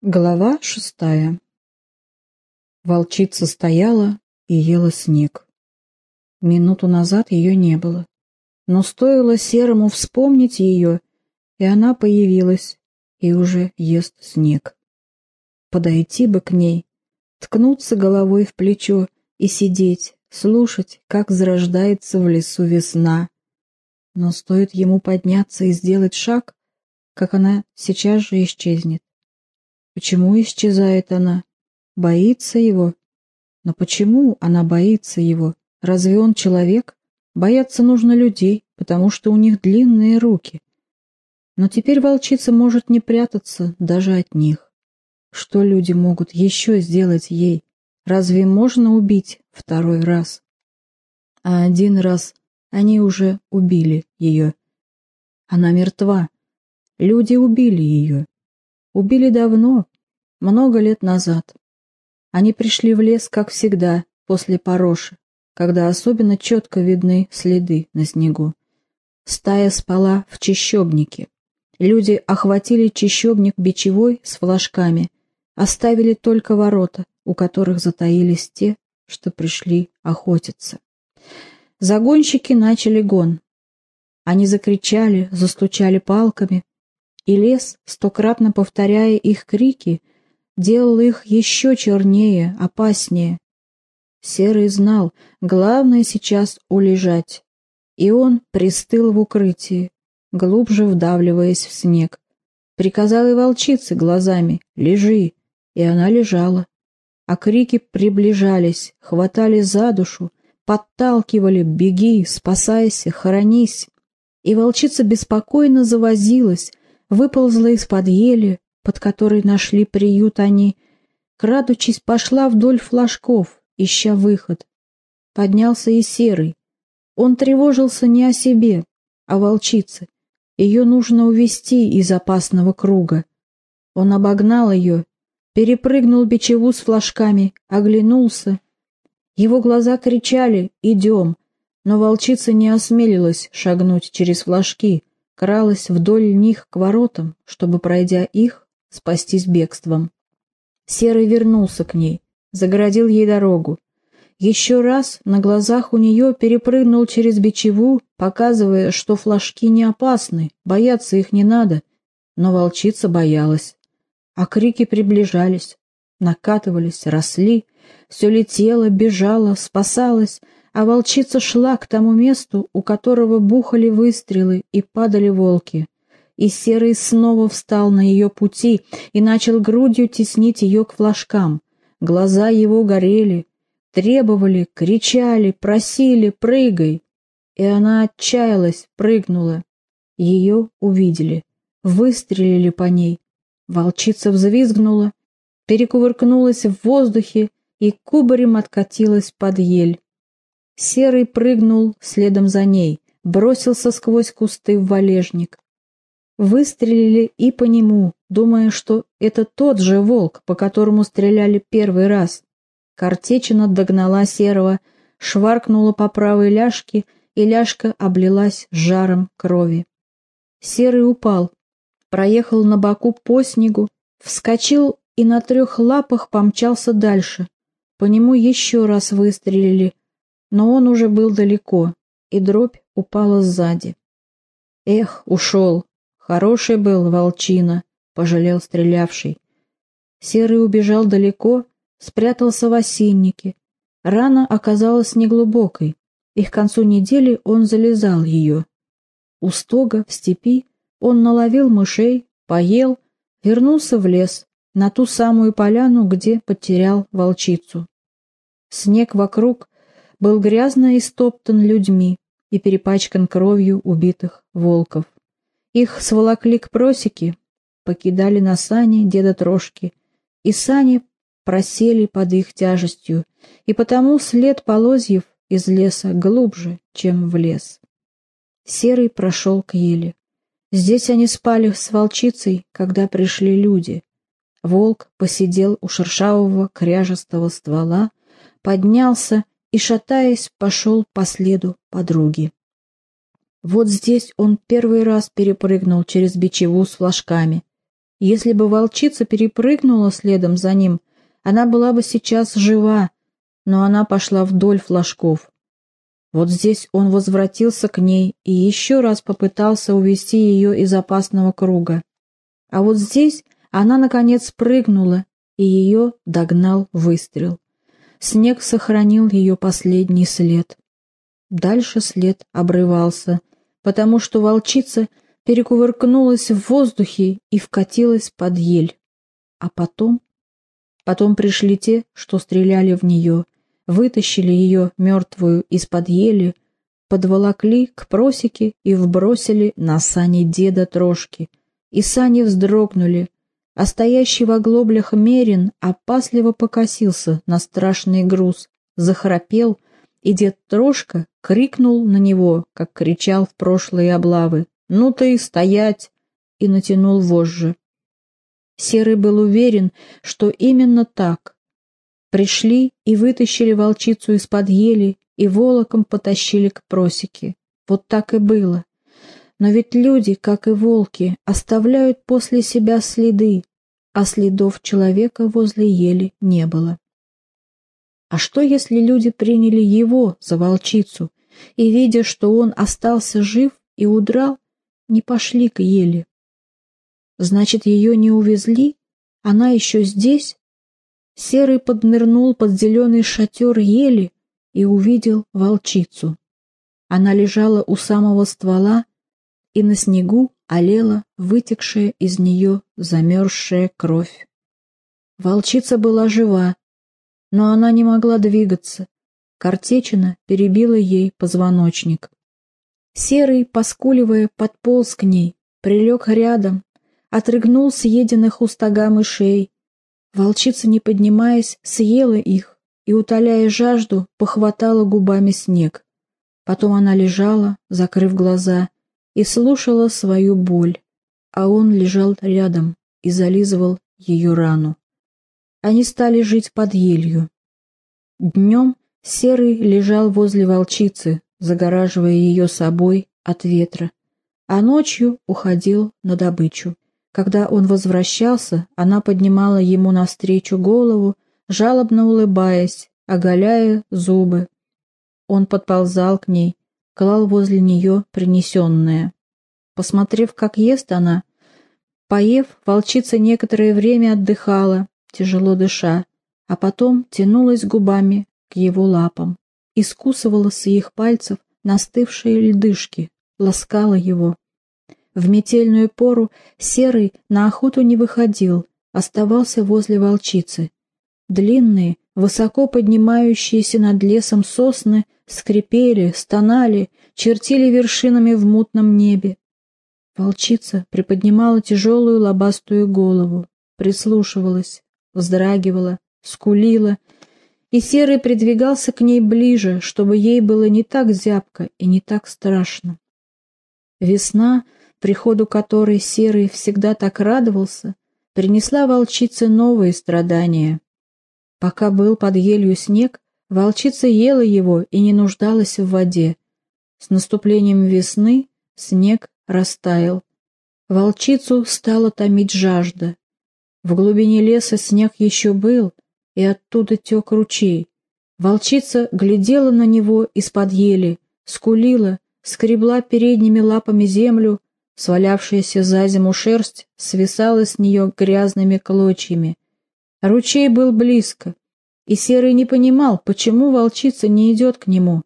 Глава шестая Волчица стояла и ела снег. Минуту назад ее не было. Но стоило Серому вспомнить ее, и она появилась, и уже ест снег. Подойти бы к ней, ткнуться головой в плечо и сидеть, слушать, как зарождается в лесу весна. Но стоит ему подняться и сделать шаг, как она сейчас же исчезнет. Почему исчезает она? Боится его? Но почему она боится его? Разве он человек? Бояться нужно людей, потому что у них длинные руки. Но теперь волчица может не прятаться даже от них. Что люди могут еще сделать ей? Разве можно убить второй раз? А один раз они уже убили ее. Она мертва. Люди убили ее. Убили давно, много лет назад. Они пришли в лес, как всегда, после пороши, когда особенно четко видны следы на снегу. Стая спала в чащобнике. Люди охватили чащобник бичевой с флажками, оставили только ворота, у которых затаились те, что пришли охотиться. Загонщики начали гон. Они закричали, застучали палками, и лес, стократно повторяя их крики, делал их еще чернее, опаснее. Серый знал, главное сейчас улежать, и он пристыл в укрытии, глубже вдавливаясь в снег. Приказал и волчице глазами «Лежи!» И она лежала. А крики приближались, хватали за душу, подталкивали «Беги! Спасайся! Хоронись!» И волчица беспокойно завозилась, выползла из-под ели, под которой нашли приют они, крадучись, пошла вдоль флажков, ища выход. Поднялся и серый. Он тревожился не о себе, а волчице. Ее нужно увести из опасного круга. Он обогнал ее, перепрыгнул бичеву с флажками, оглянулся. Его глаза кричали «Идем!», но волчица не осмелилась шагнуть через флажки, кралась вдоль них к воротам, чтобы, пройдя их, спастись бегством. Серый вернулся к ней, загородил ей дорогу. Еще раз на глазах у нее перепрыгнул через бичеву, показывая, что флажки не опасны, бояться их не надо. Но волчица боялась. А крики приближались, накатывались, росли, все летело, бежало, спасалось, а волчица шла к тому месту, у которого бухали выстрелы и падали волки. И Серый снова встал на ее пути и начал грудью теснить ее к флажкам. Глаза его горели, требовали, кричали, просили «прыгай!» И она отчаялась, прыгнула. Ее увидели, выстрелили по ней. Волчица взвизгнула, перекувыркнулась в воздухе и кубарем откатилась под ель. Серый прыгнул следом за ней, бросился сквозь кусты в валежник. Выстрелили и по нему, думая, что это тот же волк, по которому стреляли первый раз. Картечина догнала Серого, шваркнула по правой ляжке, и ляжка облилась жаром крови. Серый упал, проехал на боку по снегу, вскочил и на трех лапах помчался дальше. По нему еще раз выстрелили, но он уже был далеко, и дробь упала сзади. Эх, ушел. Хороший был волчина, пожалел стрелявший. Серый убежал далеко, спрятался в осиннике. Рана оказалась неглубокой, и к концу недели он залезал ее. У стога в степи он наловил мышей, поел, вернулся в лес, на ту самую поляну, где потерял волчицу. Снег вокруг был грязно истоптан людьми и перепачкан кровью убитых волков. Их сволокли к просеке, покидали на сани деда Трошки, и сани просели под их тяжестью, и потому след полозьев из леса глубже, чем в лес. Серый прошел к еле. Здесь они спали с волчицей, когда пришли люди. Волк посидел у шершавого кряжестого ствола, поднялся и, шатаясь, пошел по следу подруги. Вот здесь он первый раз перепрыгнул через бичеву с флажками. Если бы волчица перепрыгнула следом за ним, она была бы сейчас жива, но она пошла вдоль флажков. Вот здесь он возвратился к ней и еще раз попытался увести ее из опасного круга. А вот здесь она, наконец, прыгнула, и ее догнал выстрел. Снег сохранил ее последний след. Дальше след обрывался, потому что волчица перекувыркнулась в воздухе и вкатилась под ель. А потом... Потом пришли те, что стреляли в нее, вытащили ее мертвую из-под ели, подволокли к просеке и вбросили на сани деда Трошки. И сани вздрогнули, а стоящий в оглоблях Мерин опасливо покосился на страшный груз, захрапел, и дед Трошка крикнул на него, как кричал в прошлые облавы. «Ну ты, стоять!» и натянул вожжи. Серый был уверен, что именно так. Пришли и вытащили волчицу из-под ели и волоком потащили к просеке. Вот так и было. Но ведь люди, как и волки, оставляют после себя следы, а следов человека возле ели не было. А что, если люди приняли его за волчицу и, видя, что он остался жив и удрал, не пошли к еле? Значит, ее не увезли? Она еще здесь? Серый поднырнул под зеленый шатер ели и увидел волчицу. Она лежала у самого ствола, и на снегу олела вытекшая из нее замерзшая кровь. Волчица была жива, но она не могла двигаться. Картечина перебила ей позвоночник. Серый, поскуливая, подполз к ней, прилег рядом, отрыгнул съеденных у стога мышей. Волчица, не поднимаясь, съела их и, утоляя жажду, похватала губами снег. Потом она лежала, закрыв глаза, и слушала свою боль, а он лежал рядом и зализывал ее рану. Они стали жить под елью. Днем Серый лежал возле волчицы, загораживая ее собой от ветра, а ночью уходил на добычу. Когда он возвращался, она поднимала ему навстречу голову, жалобно улыбаясь, оголяя зубы. Он подползал к ней, клал возле нее принесенное. Посмотрев, как ест она, поев, волчица некоторое время отдыхала, тяжело дыша, а потом тянулась губами к его лапам, искусывала с их пальцев настывшие льдышки, ласкала его. В метельную пору Серый на охоту не выходил, оставался возле волчицы. Длинные, высоко поднимающиеся над лесом сосны скрипели, стонали, чертили вершинами в мутном небе. Волчица приподнимала тяжелую лобастую голову, прислушивалась, вздрагивала, скулила, и Серый придвигался к ней ближе, чтобы ей было не так зябко и не так страшно. Весна — приходу которой Серый всегда так радовался, принесла волчице новые страдания. Пока был под елью снег, волчица ела его и не нуждалась в воде. С наступлением весны снег растаял. Волчицу стала томить жажда. В глубине леса снег еще был, и оттуда тек ручей. Волчица глядела на него из-под ели, скулила, скребла передними лапами землю, Свалявшаяся за зиму шерсть свисала с нее грязными клочьями. Ручей был близко, и Серый не понимал, почему волчица не идет к нему.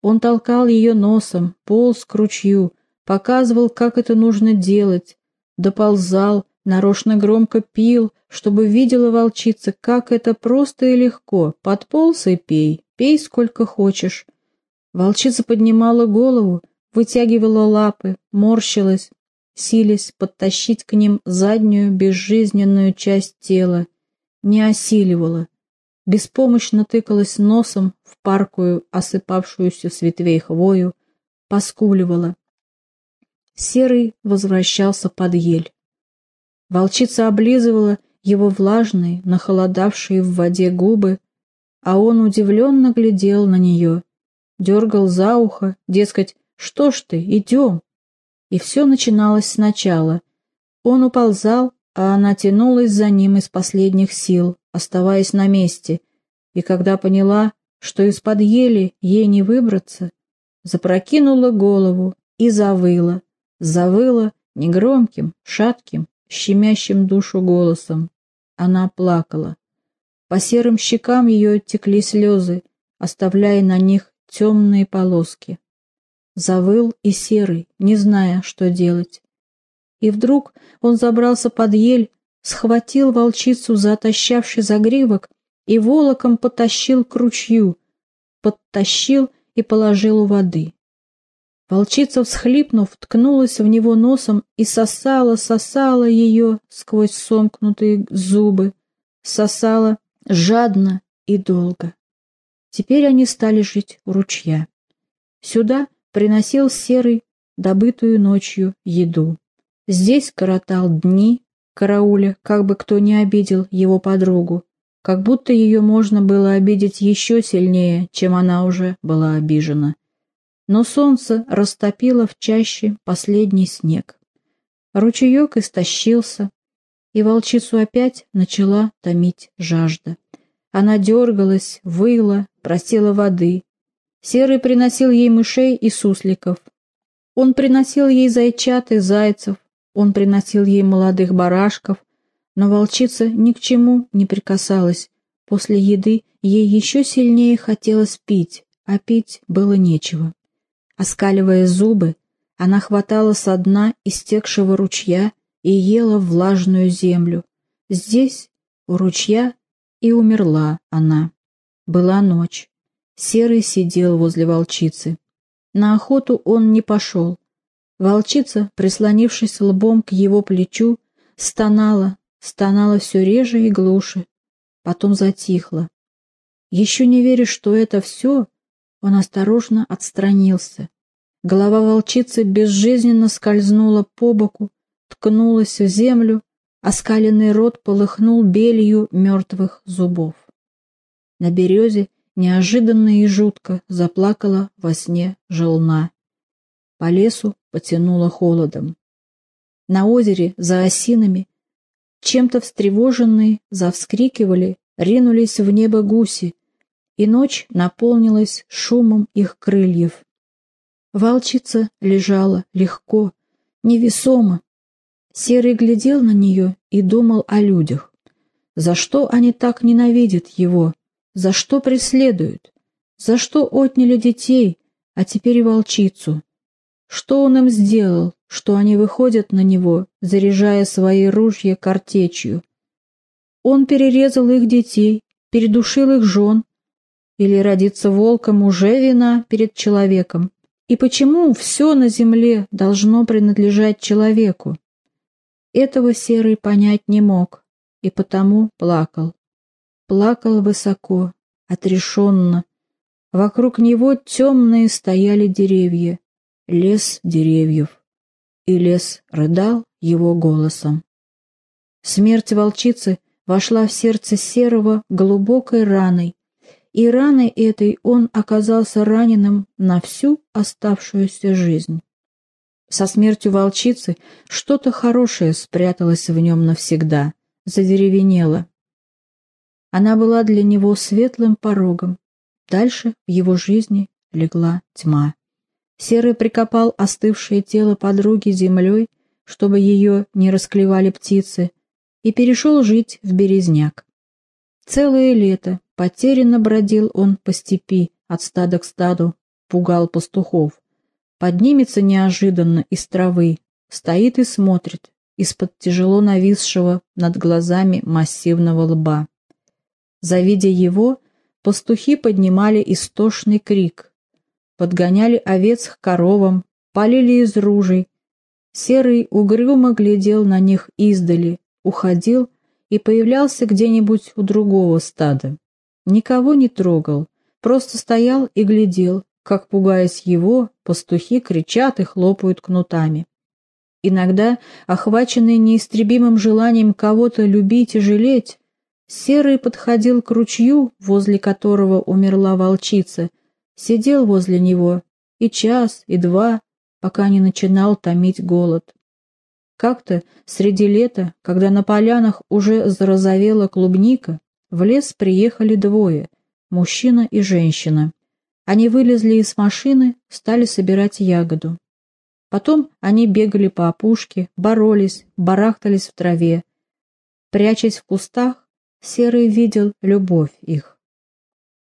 Он толкал ее носом, полз к ручью, показывал, как это нужно делать, доползал, нарочно громко пил, чтобы видела волчица, как это просто и легко. Подполз и пей, пей сколько хочешь. Волчица поднимала голову, вытягивала лапы, морщилась, силясь подтащить к ним заднюю безжизненную часть тела, не осиливала, беспомощно тыкалась носом в паркую, осыпавшуюся с ветвей хвою, поскуливала. Серый возвращался под ель. Волчица облизывала его влажные, нахолодавшие в воде губы, а он удивленно глядел на нее, дергал за ухо, дескать, что ж ты, идем. И все начиналось сначала. Он уползал, а она тянулась за ним из последних сил, оставаясь на месте, и когда поняла, что из-под ели ей не выбраться, запрокинула голову и завыла, завыла негромким, шатким, щемящим душу голосом. Она плакала. По серым щекам ее текли слезы, оставляя на них темные полоски. Завыл и серый, не зная, что делать. И вдруг он забрался под ель, схватил волчицу за отощавший загривок и волоком потащил к ручью, подтащил и положил у воды. Волчица, всхлипнув, ткнулась в него носом и сосала, сосала ее сквозь сомкнутые зубы, сосала жадно и долго. Теперь они стали жить у ручья. Сюда приносил серый, добытую ночью, еду. Здесь коротал дни, карауля, как бы кто не обидел его подругу, как будто ее можно было обидеть еще сильнее, чем она уже была обижена. Но солнце растопило в чаще последний снег. Ручеек истощился, и волчицу опять начала томить жажда. Она дергалась, выла, просила воды. Серый приносил ей мышей и сусликов. Он приносил ей зайчат и зайцев, он приносил ей молодых барашков, но волчица ни к чему не прикасалась. После еды ей еще сильнее хотелось пить, а пить было нечего. Оскаливая зубы, она хватала со дна истекшего ручья и ела влажную землю. Здесь, у ручья, и умерла она. Была ночь. Серый сидел возле волчицы. На охоту он не пошел. Волчица, прислонившись лбом к его плечу, стонала, стонала все реже и глуше, потом затихла. Еще не веря, что это все, он осторожно отстранился. Голова волчицы безжизненно скользнула по боку, ткнулась в землю, оскаленный рот полыхнул белью мертвых зубов. На березе неожиданно и жутко заплакала во сне желна. По лесу потянуло холодом. На озере за осинами чем-то встревоженные, завскрикивали, ринулись в небо гуси, и ночь наполнилась шумом их крыльев. Волчица лежала легко, невесомо. Серый глядел на нее и думал о людях. За что они так ненавидят его? За что преследуют? За что отняли детей, а теперь и волчицу? Что он им сделал, что они выходят на него, заряжая свои ружья картечью? Он перерезал их детей, передушил их жен. Или родиться волком уже вина перед человеком? И почему все на земле должно принадлежать человеку? Этого Серый понять не мог, и потому плакал. Плакал высоко, отрешенно. Вокруг него темные стояли деревья лес деревьев, и лес рыдал его голосом. Смерть волчицы вошла в сердце серого глубокой раной, и раной этой он оказался раненым на всю оставшуюся жизнь. Со смертью волчицы что-то хорошее спряталось в нем навсегда, задеревенело. Она была для него светлым порогом. Дальше в его жизни легла тьма. Серый прикопал остывшее тело подруги землей, чтобы ее не расклевали птицы, и перешел жить в Березняк. Целое лето потерянно бродил он по степи от стада к стаду, пугал пастухов. Поднимется неожиданно из травы, стоит и смотрит из-под тяжело нависшего над глазами массивного лба. Завидя его, пастухи поднимали истошный крик, подгоняли овец к коровам, палили из ружей. Серый угрюмо глядел на них издали, уходил и появлялся где-нибудь у другого стада. Никого не трогал, просто стоял и глядел, как, пугаясь его, пастухи кричат и хлопают кнутами. Иногда, охваченный неистребимым желанием кого-то любить и жалеть, Серый подходил к ручью, возле которого умерла волчица, Сидел возле него и час, и два, пока не начинал томить голод. Как-то среди лета, когда на полянах уже зарозовела клубника, в лес приехали двое – мужчина и женщина. Они вылезли из машины, стали собирать ягоду. Потом они бегали по опушке, боролись, барахтались в траве. Прячась в кустах, Серый видел любовь их.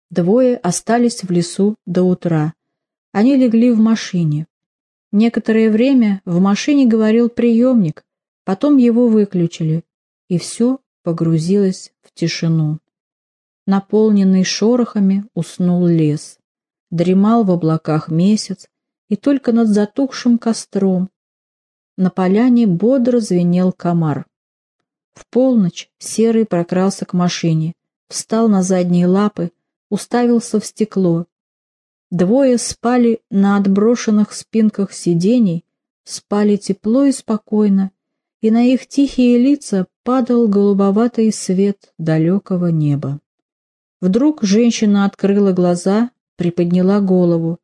Двое остались в лесу до утра. Они легли в машине. Некоторое время в машине говорил приемник, потом его выключили, и все погрузилось в тишину. Наполненный шорохами уснул лес. Дремал в облаках месяц, и только над затухшим костром на поляне бодро звенел комар. В полночь Серый прокрался к машине, встал на задние лапы, уставился в стекло Двое спали на отброшенных спинках сидений, спали тепло и спокойно, и на их тихие лица падал голубоватый свет далекого неба. Вдруг женщина открыла глаза, приподняла голову.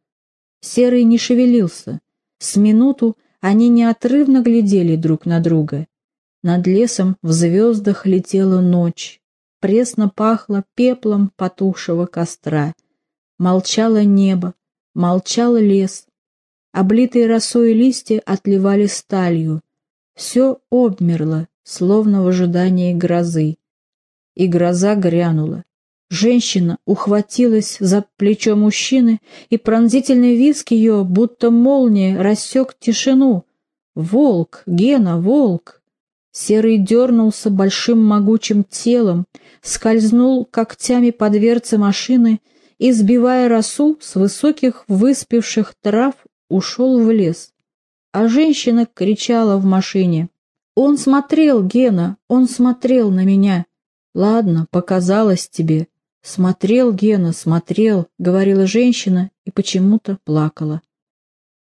Серый не шевелился. С минуту они неотрывно глядели друг на друга. Над лесом в звездах летела ночь. Пресно пахло пеплом потухшего костра — Молчало небо, молчал лес. Облитые росой листья отливали сталью. Все обмерло, словно в ожидании грозы. И гроза грянула. Женщина ухватилась за плечо мужчины, и пронзительный визг ее, будто молния, рассек тишину. «Волк! Гена, волк!» Серый дернулся большим могучим телом, скользнул когтями по дверце машины и, сбивая росу с высоких выспевших трав, ушел в лес. А женщина кричала в машине. «Он смотрел, Гена, он смотрел на меня!» «Ладно, показалось тебе». «Смотрел, Гена, смотрел», — говорила женщина и почему-то плакала.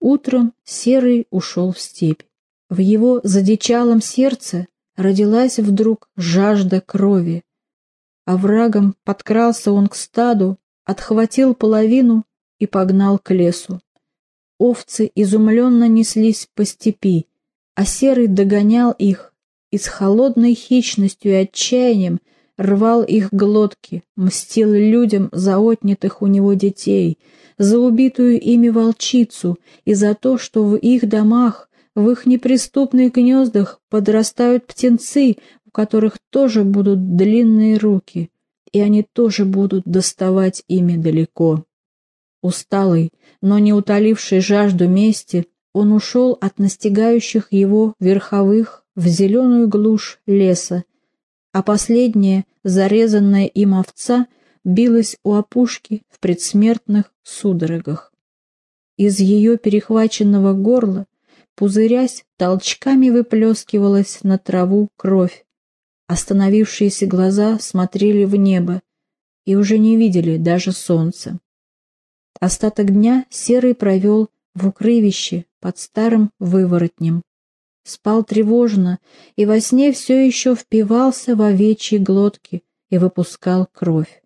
Утром Серый ушел в степь. В его задичалом сердце родилась вдруг жажда крови. Оврагом подкрался он к стаду, отхватил половину и погнал к лесу. Овцы изумленно неслись по степи, а Серый догонял их и с холодной хищностью и отчаянием рвал их глотки, мстил людям за отнятых у него детей, за убитую ими волчицу и за то, что в их домах, в их неприступных гнездах подрастают птенцы, у которых тоже будут длинные руки, и они тоже будут доставать ими далеко. Усталый, но не утоливший жажду мести, он ушел от настигающих его верховых в зеленую глушь леса, а последняя, зарезанная им овца, билась у опушки в предсмертных судорогах. Из ее перехваченного горла, пузырясь, толчками выплескивалась на траву кровь, Остановившиеся глаза смотрели в небо и уже не видели даже солнца. Остаток дня Серый провел в укрывище под старым выворотнем. Спал тревожно и во сне все еще впивался в овечьи глотки и выпускал кровь.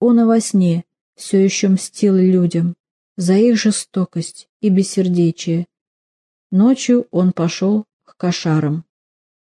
Он и во сне все еще мстил людям за их жестокость и бессердечие. Ночью он пошел к кошарам.